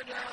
وَجَعَلْنَا